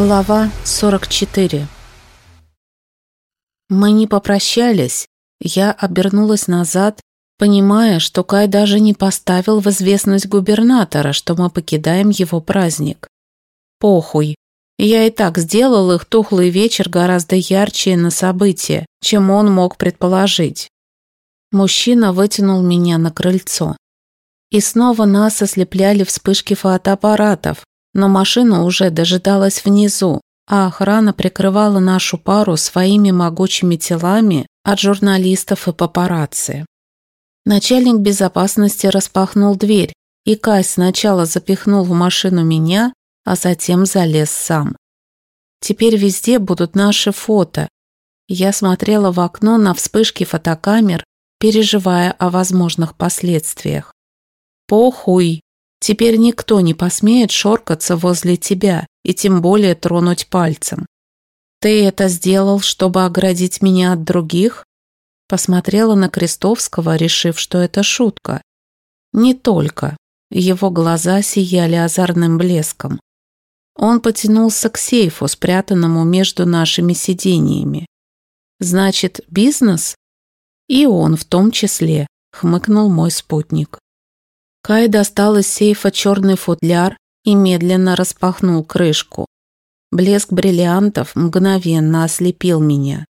Глава 44 Мы не попрощались. Я обернулась назад, понимая, что Кай даже не поставил в известность губернатора, что мы покидаем его праздник. Похуй. Я и так сделал их тухлый вечер гораздо ярче на события, чем он мог предположить. Мужчина вытянул меня на крыльцо. И снова нас ослепляли вспышки фотоаппаратов, но машина уже дожидалась внизу, а охрана прикрывала нашу пару своими могучими телами от журналистов и папарацци. Начальник безопасности распахнул дверь, и Кай сначала запихнул в машину меня, а затем залез сам. Теперь везде будут наши фото. Я смотрела в окно на вспышки фотокамер, переживая о возможных последствиях. Похуй. Теперь никто не посмеет шоркаться возле тебя и тем более тронуть пальцем. Ты это сделал, чтобы оградить меня от других? Посмотрела на Крестовского, решив, что это шутка. Не только. Его глаза сияли озорным блеском. Он потянулся к сейфу, спрятанному между нашими сидениями. Значит, бизнес? И он в том числе, хмыкнул мой спутник. Кай достал из сейфа черный футляр и медленно распахнул крышку. Блеск бриллиантов мгновенно ослепил меня.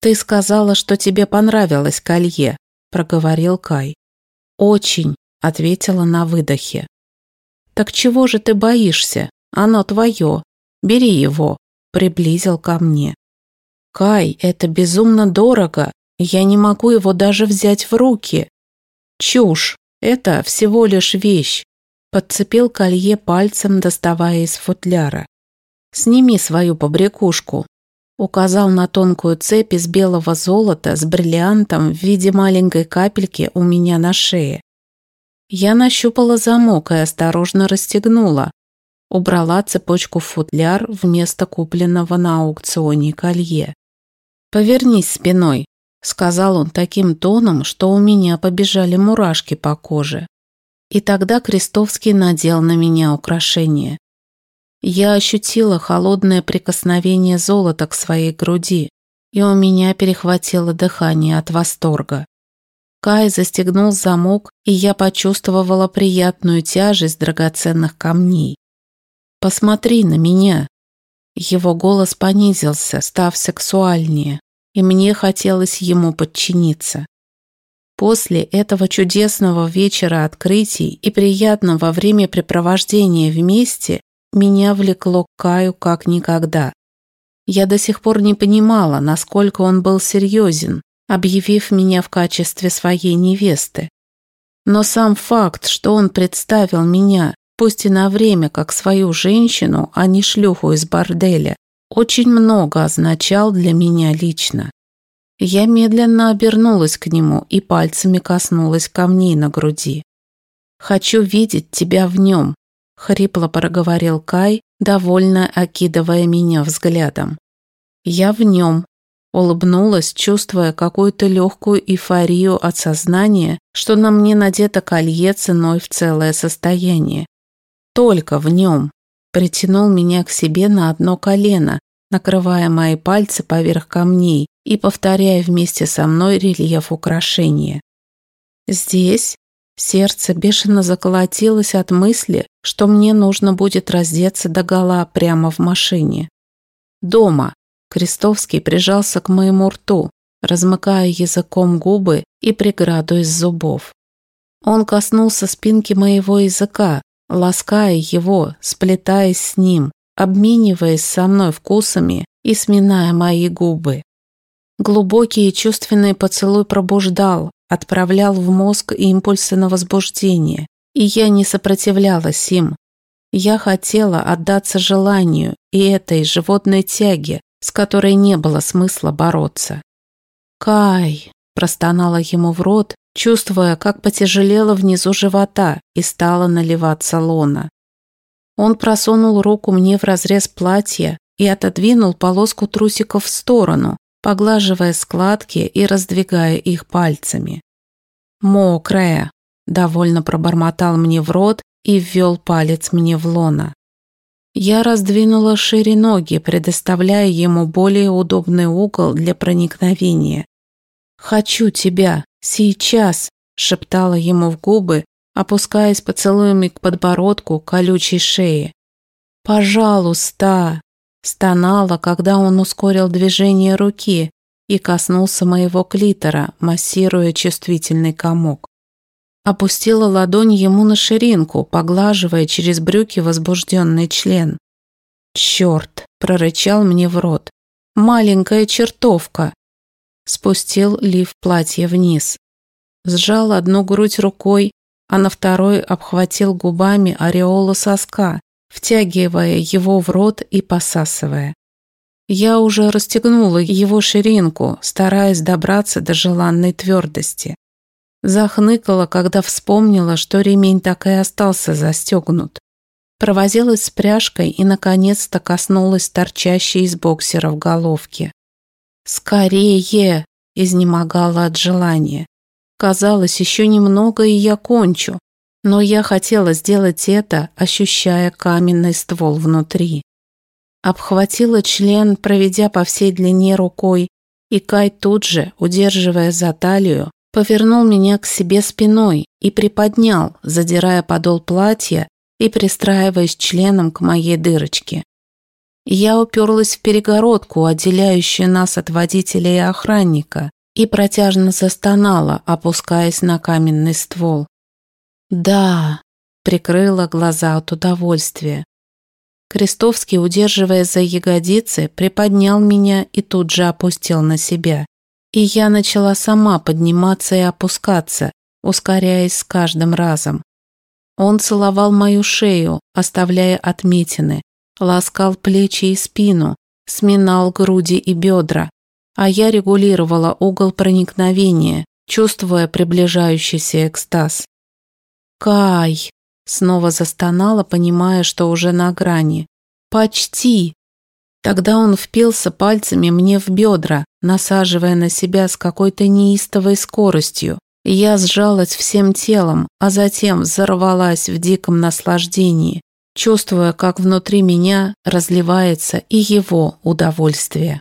«Ты сказала, что тебе понравилось колье», – проговорил Кай. «Очень», – ответила на выдохе. «Так чего же ты боишься? Оно твое. Бери его», – приблизил ко мне. «Кай, это безумно дорого. Я не могу его даже взять в руки». «Чушь. Это всего лишь вещь. Подцепил колье пальцем, доставая из футляра. «Сними свою побрякушку», указал на тонкую цепь из белого золота с бриллиантом в виде маленькой капельки у меня на шее. Я нащупала замок и осторожно расстегнула. Убрала цепочку в футляр вместо купленного на аукционе колье. «Повернись спиной», сказал он таким тоном, что у меня побежали мурашки по коже. И тогда Крестовский надел на меня украшение. Я ощутила холодное прикосновение золота к своей груди, и у меня перехватило дыхание от восторга. Кай застегнул замок, и я почувствовала приятную тяжесть драгоценных камней. «Посмотри на меня!» Его голос понизился, став сексуальнее и мне хотелось ему подчиниться. После этого чудесного вечера открытий и приятного времяпрепровождения вместе меня влекло к Каю как никогда. Я до сих пор не понимала, насколько он был серьезен, объявив меня в качестве своей невесты. Но сам факт, что он представил меня, пусть и на время, как свою женщину, а не шлюху из борделя, очень много означал для меня лично. Я медленно обернулась к нему и пальцами коснулась камней на груди. «Хочу видеть тебя в нем», — хрипло проговорил Кай, довольно окидывая меня взглядом. «Я в нем», — улыбнулась, чувствуя какую-то легкую эйфорию от сознания, что на мне надето колье ценой в целое состояние. «Только в нем», притянул меня к себе на одно колено, накрывая мои пальцы поверх камней и повторяя вместе со мной рельеф украшения. Здесь сердце бешено заколотилось от мысли, что мне нужно будет раздеться догола прямо в машине. Дома Крестовский прижался к моему рту, размыкая языком губы и преграду из зубов. Он коснулся спинки моего языка, лаская его, сплетаясь с ним, обмениваясь со мной вкусами и сминая мои губы. Глубокий и чувственный поцелуй пробуждал, отправлял в мозг импульсы на возбуждение, и я не сопротивлялась им. Я хотела отдаться желанию и этой животной тяге, с которой не было смысла бороться. «Кай!» – простонала ему в рот, чувствуя, как потяжелело внизу живота и стала наливаться лона. Он просунул руку мне в разрез платья и отодвинул полоску трусиков в сторону, поглаживая складки и раздвигая их пальцами. «Мокрая!» – довольно пробормотал мне в рот и ввел палец мне в лона. Я раздвинула шире ноги, предоставляя ему более удобный угол для проникновения. «Хочу тебя! Сейчас!» – шептала ему в губы, опускаясь поцелуями к подбородку колючей шеи. «Пожалуйста!» – стонала, когда он ускорил движение руки и коснулся моего клитора, массируя чувствительный комок. Опустила ладонь ему на ширинку, поглаживая через брюки возбужденный член. «Черт!» – прорычал мне в рот. «Маленькая чертовка!» Спустил лиф платья вниз. Сжал одну грудь рукой, а на второй обхватил губами ореолу соска, втягивая его в рот и посасывая. Я уже расстегнула его ширинку, стараясь добраться до желанной твердости. Захныкала, когда вспомнила, что ремень так и остался застегнут. Провозилась с пряжкой и, наконец-то, коснулась торчащей из боксеров головки. «Скорее!» – изнемогала от желания. Казалось, еще немного, и я кончу. Но я хотела сделать это, ощущая каменный ствол внутри. Обхватила член, проведя по всей длине рукой, и Кай тут же, удерживая за талию, повернул меня к себе спиной и приподнял, задирая подол платья и пристраиваясь членом к моей дырочке. Я уперлась в перегородку, отделяющую нас от водителя и охранника, и протяжно застонала, опускаясь на каменный ствол. «Да», — прикрыла глаза от удовольствия. Крестовский, удерживая за ягодицы, приподнял меня и тут же опустил на себя. И я начала сама подниматься и опускаться, ускоряясь с каждым разом. Он целовал мою шею, оставляя отметины, ласкал плечи и спину, сминал груди и бедра, а я регулировала угол проникновения, чувствуя приближающийся экстаз. «Кай!» – снова застонала, понимая, что уже на грани. «Почти!» Тогда он впился пальцами мне в бедра, насаживая на себя с какой-то неистовой скоростью. Я сжалась всем телом, а затем взорвалась в диком наслаждении, чувствуя, как внутри меня разливается и его удовольствие.